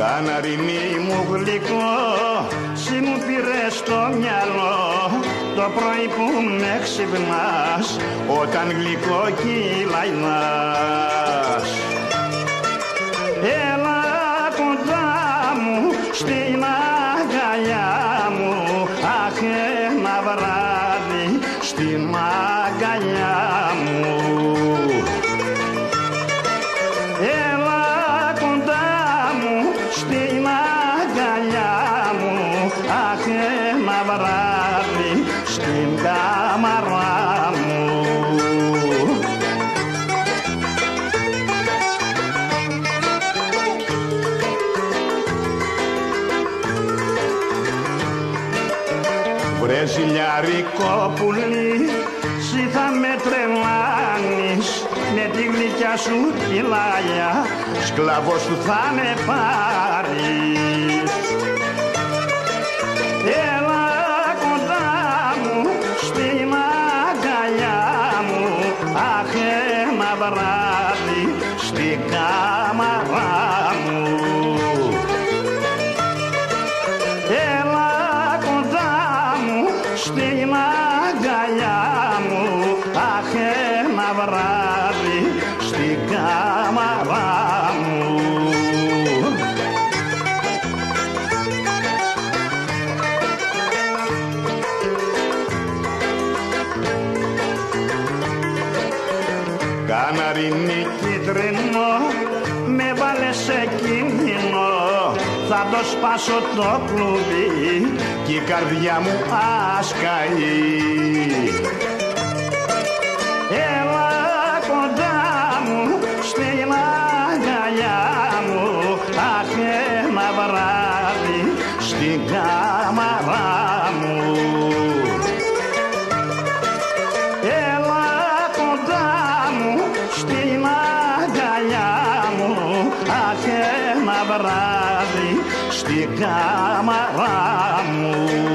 Καναρινή μου γλυκό, σι μου πήρες στο μυαλό το πρωί που με ξυπνάς όταν γλυκό κυλαϊνάς. Έλα κοντά μου στην αγκαλιά μου αχ ένα βράδυ στην αγκαλιά κάμαρα μου Βρεζιλιάρικο πουλί, σι θα με τρελάνεις με τη γλυκιά σου τη λάγια, σκλαβός σου θα με πάρεις. Βράδυ στην κάμαρα Καναρινή κίτρινο με βάλες σε κίνδυνο. Θα το σπάσω το κλουβί κι η καρδιά μου άσκαει Έλα κοντά μου στην αγκαλιά μου αχ ένα βράδυ στην κάμαρα βράδυ στην κάμαρα μου